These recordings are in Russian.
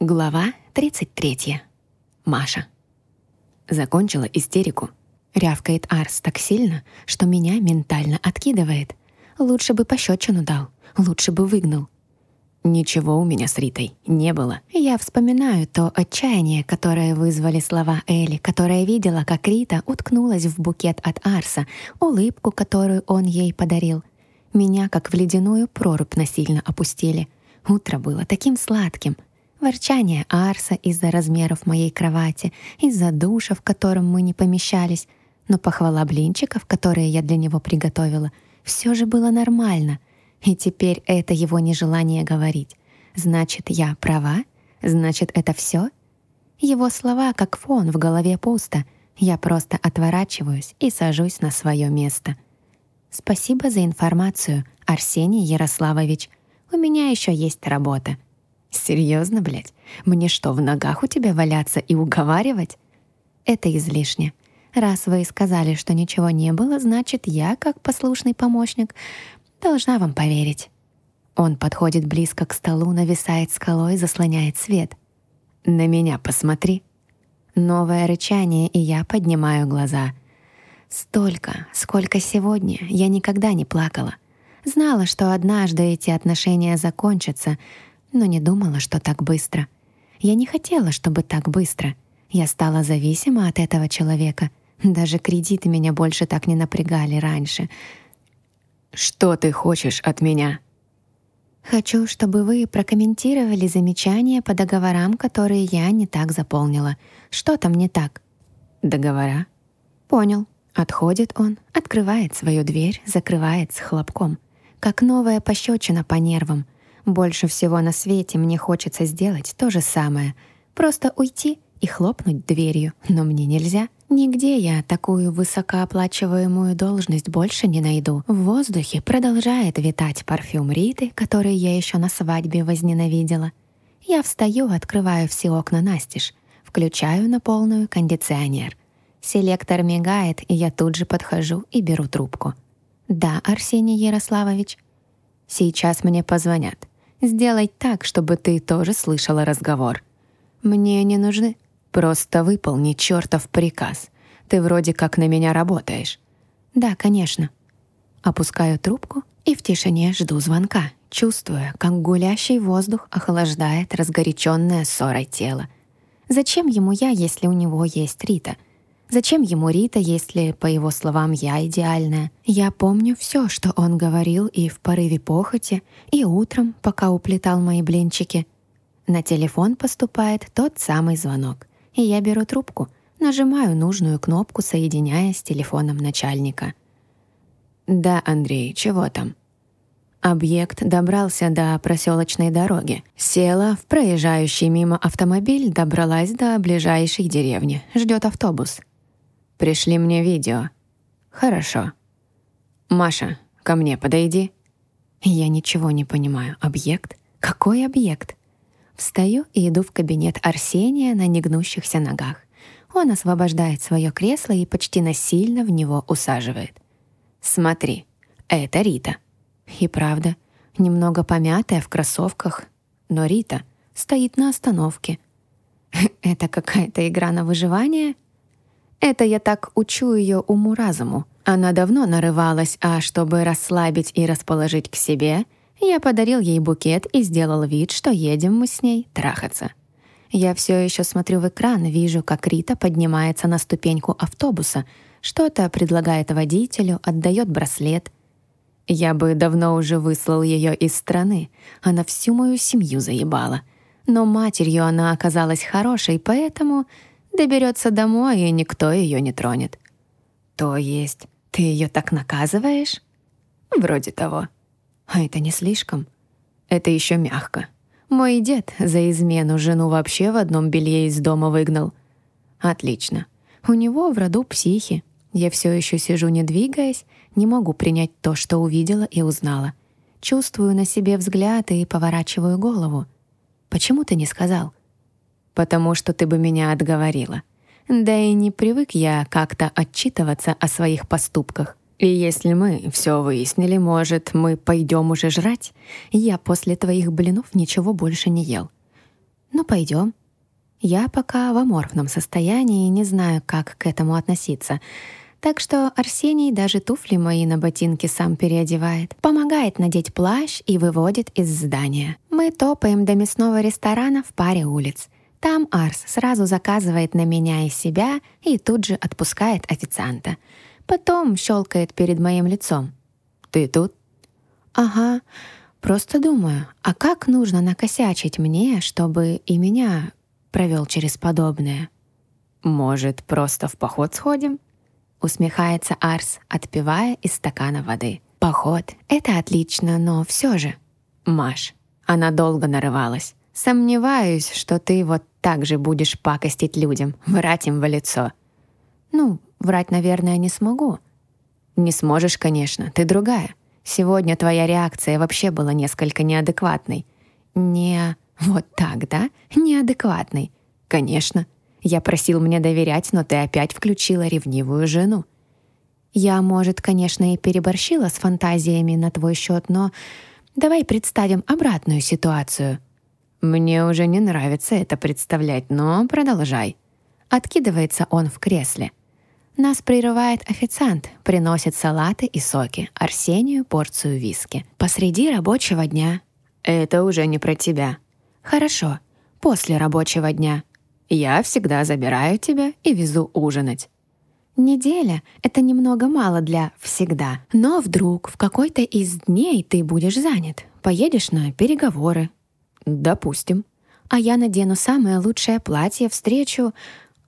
Глава 33. Маша. Закончила истерику. Рявкает Арс так сильно, что меня ментально откидывает. Лучше бы пощечину дал, лучше бы выгнал. Ничего у меня с Ритой не было. Я вспоминаю то отчаяние, которое вызвали слова Эли, которая видела, как Рита уткнулась в букет от Арса, улыбку, которую он ей подарил. Меня, как в ледяную прорубь, насильно опустили. Утро было таким сладким — ворчание Арса из-за размеров моей кровати, из-за душа, в котором мы не помещались, но похвала блинчиков, которые я для него приготовила, все же было нормально. И теперь это его нежелание говорить. Значит, я права? Значит, это все? Его слова как фон в голове пусто. Я просто отворачиваюсь и сажусь на свое место. Спасибо за информацию, Арсений Ярославович. У меня еще есть работа. Серьезно, блядь? Мне что, в ногах у тебя валяться и уговаривать? Это излишне. Раз вы сказали, что ничего не было, значит, я, как послушный помощник, должна вам поверить. Он подходит близко к столу, нависает скалой, заслоняет свет. На меня посмотри. Новое рычание, и я поднимаю глаза. Столько, сколько сегодня, я никогда не плакала. Знала, что однажды эти отношения закончатся — но не думала, что так быстро. Я не хотела, чтобы так быстро. Я стала зависима от этого человека. Даже кредиты меня больше так не напрягали раньше. «Что ты хочешь от меня?» «Хочу, чтобы вы прокомментировали замечания по договорам, которые я не так заполнила. Что там не так?» «Договора?» «Понял». Отходит он, открывает свою дверь, закрывает с хлопком. Как новая пощечина по нервам — больше всего на свете мне хочется сделать то же самое. Просто уйти и хлопнуть дверью. Но мне нельзя. Нигде я такую высокооплачиваемую должность больше не найду. В воздухе продолжает витать парфюм Риты, который я еще на свадьбе возненавидела. Я встаю, открываю все окна настежь, включаю на полную кондиционер. Селектор мигает, и я тут же подхожу и беру трубку. «Да, Арсений Ярославович?» «Сейчас мне позвонят. Сделай так, чтобы ты тоже слышала разговор. Мне не нужны. Просто выполни чертов приказ. Ты вроде как на меня работаешь. Да, конечно. Опускаю трубку и в тишине жду звонка, чувствуя, как гулящий воздух охлаждает разгоряченное ссорой тело. Зачем ему я, если у него есть Рита? Зачем ему Рита, если, по его словам, я идеальная? Я помню все, что он говорил и в порыве похоти, и утром, пока уплетал мои блинчики. На телефон поступает тот самый звонок, и я беру трубку, нажимаю нужную кнопку, соединяя с телефоном начальника. «Да, Андрей, чего там?» Объект добрался до проселочной дороги. Села в проезжающий мимо автомобиль, добралась до ближайшей деревни. Ждет автобус. Пришли мне видео. Хорошо. Маша, ко мне подойди. Я ничего не понимаю. Объект? Какой объект? Встаю и иду в кабинет Арсения на негнущихся ногах. Он освобождает свое кресло и почти насильно в него усаживает. «Смотри, это Рита». И правда, немного помятая в кроссовках, но Рита стоит на остановке. Это какая-то игра на выживание — это я так учу ее уму-разуму. Она давно нарывалась, а чтобы расслабить и расположить к себе, я подарил ей букет и сделал вид, что едем мы с ней трахаться. Я все еще смотрю в экран, вижу, как Рита поднимается на ступеньку автобуса, что-то предлагает водителю, отдает браслет. Я бы давно уже выслал ее из страны, она всю мою семью заебала. Но матерью она оказалась хорошей, поэтому доберется домой, и никто ее не тронет. То есть ты ее так наказываешь? Вроде того. А это не слишком. Это еще мягко. Мой дед за измену жену вообще в одном белье из дома выгнал. Отлично. У него в роду психи. Я все еще сижу, не двигаясь, не могу принять то, что увидела и узнала. Чувствую на себе взгляд и поворачиваю голову. Почему ты не сказал? Потому что ты бы меня отговорила. Да и не привык я как-то отчитываться о своих поступках. И если мы все выяснили, может, мы пойдем уже жрать? Я после твоих блинов ничего больше не ел. Ну, пойдем. Я пока в аморфном состоянии и не знаю, как к этому относиться. Так что Арсений даже туфли мои на ботинки сам переодевает, помогает надеть плащ и выводит из здания. Мы топаем до мясного ресторана в паре улиц. Там Арс сразу заказывает на меня и себя и тут же отпускает официанта. Потом щелкает перед моим лицом. «Ты тут?» «Ага. Просто думаю, а как нужно накосячить мне, чтобы и меня провел через подобное?» «Может, просто в поход сходим?» Усмехается Арс, отпивая из стакана воды. «Поход — это отлично, но все же...» «Маш, она долго нарывалась. Сомневаюсь, что ты вот так же будешь пакостить людям, врать им в лицо». «Ну, врать, наверное, не смогу». «Не сможешь, конечно, ты другая. Сегодня твоя реакция вообще была несколько неадекватной». «Не... вот так, да? Неадекватной?» «Конечно. Я просил мне доверять, но ты опять включила ревнивую жену. Я, может, конечно, и переборщила с фантазиями на твой счет, но давай представим обратную ситуацию. Мне уже не нравится это представлять, но продолжай. Откидывается он в кресле. Нас прерывает официант, приносит салаты и соки, Арсению порцию виски. Посреди рабочего дня. Это уже не про тебя. Хорошо, после рабочего дня. Я всегда забираю тебя и везу ужинать. Неделя — это немного мало для «всегда». Но вдруг в какой-то из дней ты будешь занят. Поедешь на переговоры. Допустим. А я надену самое лучшее платье, встречу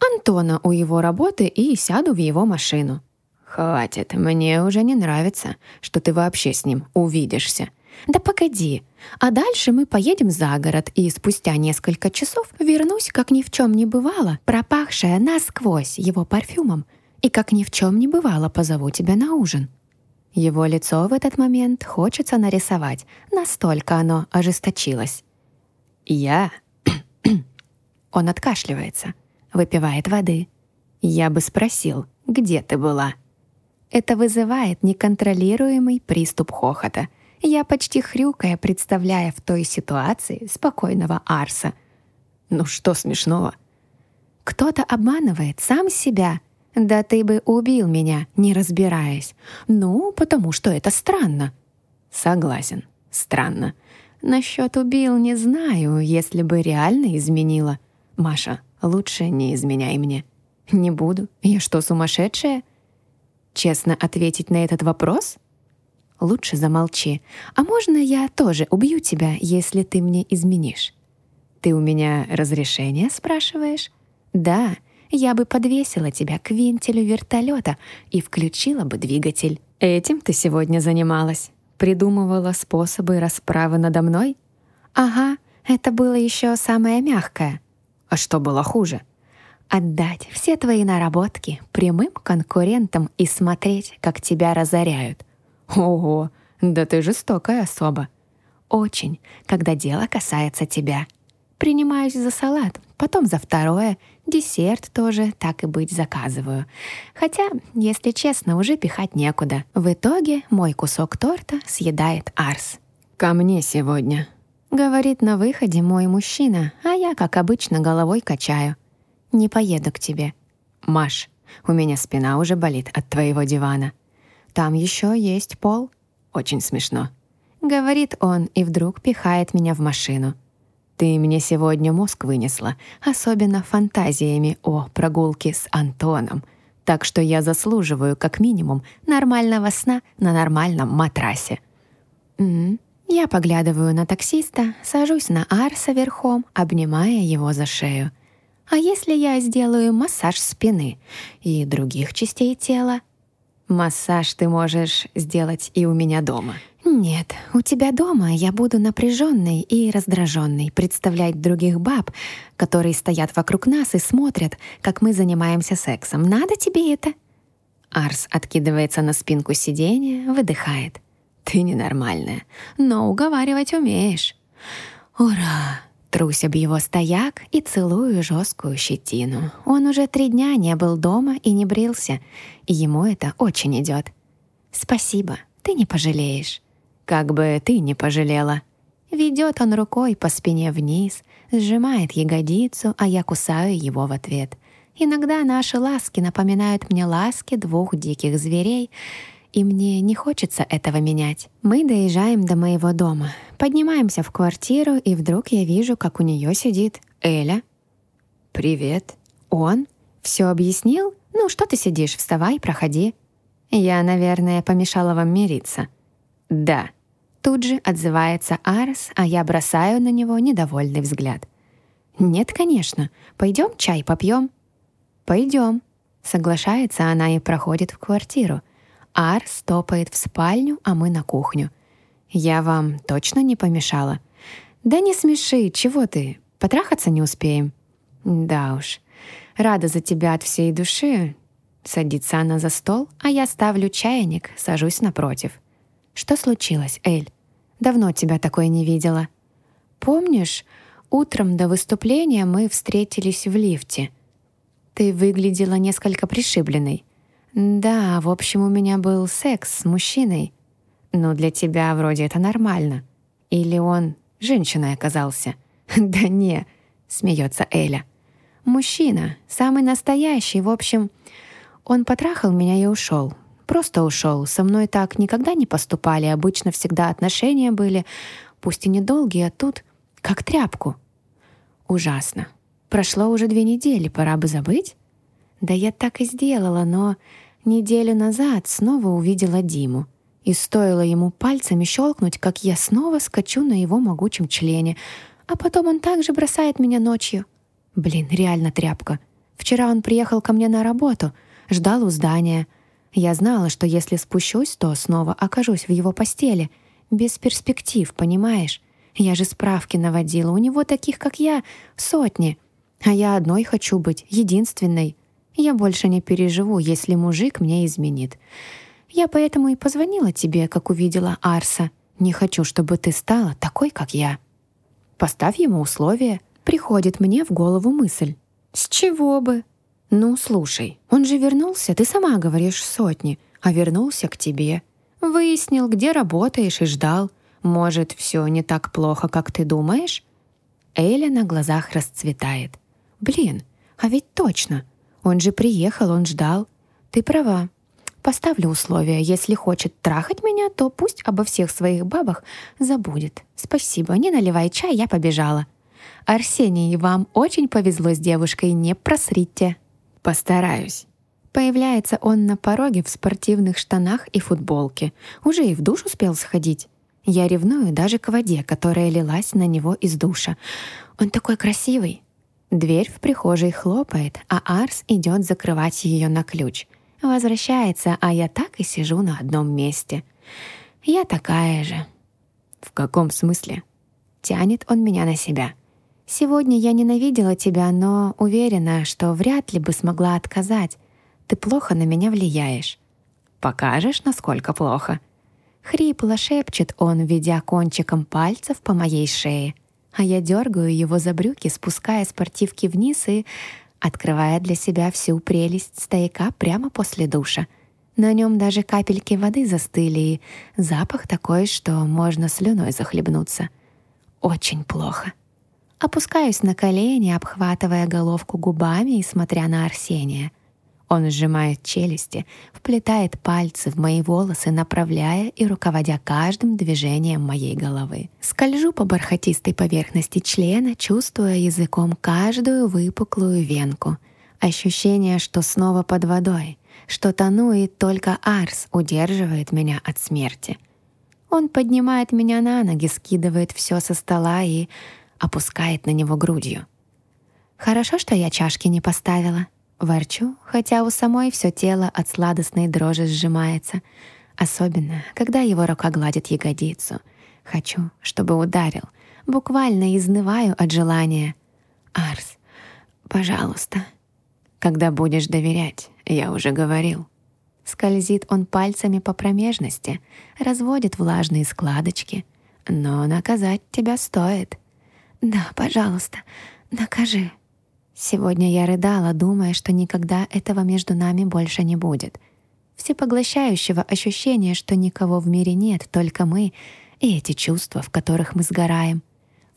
Антона у его работы и сяду в его машину. Хватит, мне уже не нравится, что ты вообще с ним увидишься. Да погоди. А дальше мы поедем за город, и спустя несколько часов вернусь, как ни в чем не бывало, пропахшая насквозь его парфюмом, и как ни в чем не бывало позову тебя на ужин. Его лицо в этот момент хочется нарисовать, настолько оно ожесточилось. Я... Он откашливается, выпивает воды. Я бы спросил, где ты была? Это вызывает неконтролируемый приступ хохота — я почти хрюкая, представляя в той ситуации спокойного Арса. Ну что смешного? Кто-то обманывает сам себя. Да ты бы убил меня, не разбираясь. Ну, потому что это странно. Согласен, странно. Насчет убил не знаю, если бы реально изменила. Маша, лучше не изменяй мне. Не буду. Я что, сумасшедшая? Честно ответить на этот вопрос — лучше замолчи. А можно я тоже убью тебя, если ты мне изменишь? Ты у меня разрешение спрашиваешь? Да, я бы подвесила тебя к вентилю вертолета и включила бы двигатель. Этим ты сегодня занималась? Придумывала способы расправы надо мной? Ага, это было еще самое мягкое. А что было хуже? Отдать все твои наработки прямым конкурентам и смотреть, как тебя разоряют. Ого, да ты жестокая особа. Очень, когда дело касается тебя. Принимаюсь за салат, потом за второе, десерт тоже, так и быть, заказываю. Хотя, если честно, уже пихать некуда. В итоге мой кусок торта съедает Арс. «Ко мне сегодня», — говорит на выходе мой мужчина, а я, как обычно, головой качаю. «Не поеду к тебе». «Маш, у меня спина уже болит от твоего дивана. Там еще есть пол. Очень смешно. Говорит он и вдруг пихает меня в машину. Ты мне сегодня мозг вынесла, особенно фантазиями о прогулке с Антоном. Так что я заслуживаю как минимум нормального сна на нормальном матрасе. М Я поглядываю на таксиста, сажусь на Арса верхом, обнимая его за шею. А если я сделаю массаж спины и других частей тела? Массаж ты можешь сделать и у меня дома. Нет, у тебя дома я буду напряженной и раздраженной представлять других баб, которые стоят вокруг нас и смотрят, как мы занимаемся сексом. Надо тебе это? Арс откидывается на спинку сиденья, выдыхает. Ты ненормальная, но уговаривать умеешь. Ура! Трусь об его стояк и целую жесткую щетину. Он уже три дня не был дома и не брился, и ему это очень идет. «Спасибо, ты не пожалеешь». «Как бы ты не пожалела». Ведет он рукой по спине вниз, Сжимает ягодицу, а я кусаю его в ответ. Иногда наши ласки напоминают мне ласки двух диких зверей, и мне не хочется этого менять. Мы доезжаем до моего дома, поднимаемся в квартиру, и вдруг я вижу, как у нее сидит Эля. «Привет». «Он? Все объяснил? Ну, что ты сидишь? Вставай, проходи». «Я, наверное, помешала вам мириться». «Да». Тут же отзывается Арс, а я бросаю на него недовольный взгляд. «Нет, конечно. Пойдем чай попьем». «Пойдем», — соглашается она и проходит в квартиру. Арс топает в спальню, а мы на кухню. «Я вам точно не помешала?» «Да не смеши, чего ты? Потрахаться не успеем?» «Да уж. Рада за тебя от всей души». Садится она за стол, а я ставлю чайник, сажусь напротив. «Что случилось, Эль? Давно тебя такой не видела». «Помнишь, утром до выступления мы встретились в лифте. Ты выглядела несколько пришибленной. Да, в общем, у меня был секс с мужчиной. Но для тебя вроде это нормально. Или он женщиной оказался?» «Да не», — смеется Эля. Мужчина, самый настоящий, в общем. Он потрахал меня и ушел. Просто ушел. Со мной так никогда не поступали. Обычно всегда отношения были, пусть и недолгие, а тут как тряпку. Ужасно. Прошло уже две недели, пора бы забыть. Да я так и сделала, но неделю назад снова увидела Диму. И стоило ему пальцами щелкнуть, как я снова скачу на его могучем члене, а потом он также бросает меня ночью — Блин, реально тряпка. Вчера он приехал ко мне на работу, ждал у здания. Я знала, что если спущусь, то снова окажусь в его постели. Без перспектив, понимаешь? Я же справки наводила, у него таких, как я, сотни. А я одной хочу быть, единственной. Я больше не переживу, если мужик мне изменит. Я поэтому и позвонила тебе, как увидела Арса. Не хочу, чтобы ты стала такой, как я. Поставь ему условия — приходит мне в голову мысль. «С чего бы?» «Ну, слушай, он же вернулся, ты сама говоришь сотни, а вернулся к тебе. Выяснил, где работаешь и ждал. Может, все не так плохо, как ты думаешь?» Эля на глазах расцветает. «Блин, а ведь точно. Он же приехал, он ждал. Ты права. Поставлю условия. Если хочет трахать меня, то пусть обо всех своих бабах забудет. Спасибо, не наливай чай, я побежала». Арсений, вам очень повезло с девушкой, не просрите. Постараюсь. Появляется он на пороге в спортивных штанах и футболке. Уже и в душ успел сходить. Я ревную даже к воде, которая лилась на него из душа. Он такой красивый. Дверь в прихожей хлопает, а Арс идет закрывать ее на ключ. Возвращается, а я так и сижу на одном месте. Я такая же. В каком смысле? Тянет он меня на себя. Сегодня я ненавидела тебя, но уверена, что вряд ли бы смогла отказать. Ты плохо на меня влияешь. Покажешь, насколько плохо?» Хрипло шепчет он, ведя кончиком пальцев по моей шее. А я дергаю его за брюки, спуская спортивки вниз и открывая для себя всю прелесть стояка прямо после душа. На нем даже капельки воды застыли, и запах такой, что можно слюной захлебнуться. Очень плохо. Опускаюсь на колени, обхватывая головку губами и смотря на Арсения. Он сжимает челюсти, вплетает пальцы в мои волосы, направляя и руководя каждым движением моей головы. Скольжу по бархатистой поверхности члена, чувствуя языком каждую выпуклую венку. Ощущение, что снова под водой, что тону и только Арс удерживает меня от смерти. Он поднимает меня на ноги, скидывает все со стола и опускает на него грудью. «Хорошо, что я чашки не поставила». Ворчу, хотя у самой все тело от сладостной дрожи сжимается, особенно, когда его рука гладит ягодицу. Хочу, чтобы ударил. Буквально изнываю от желания. «Арс, пожалуйста». «Когда будешь доверять, я уже говорил». Скользит он пальцами по промежности, разводит влажные складочки. «Но наказать тебя стоит». «Да, пожалуйста, накажи». Сегодня я рыдала, думая, что никогда этого между нами больше не будет. Всепоглощающего ощущения, что никого в мире нет, только мы и эти чувства, в которых мы сгораем.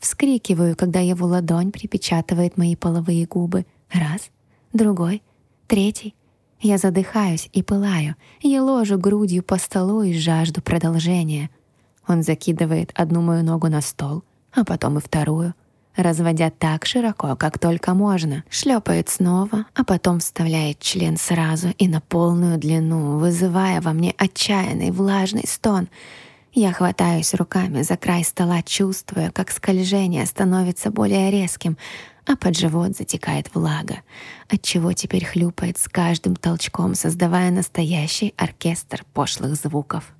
Вскрикиваю, когда его ладонь припечатывает мои половые губы. Раз, другой, третий. Я задыхаюсь и пылаю. Я ложу грудью по столу и жажду продолжения. Он закидывает одну мою ногу на стол, а потом и вторую, разводя так широко, как только можно. Шлепает снова, а потом вставляет член сразу и на полную длину, вызывая во мне отчаянный влажный стон — я хватаюсь руками за край стола, чувствуя, как скольжение становится более резким, а под живот затекает влага, отчего теперь хлюпает с каждым толчком, создавая настоящий оркестр пошлых звуков.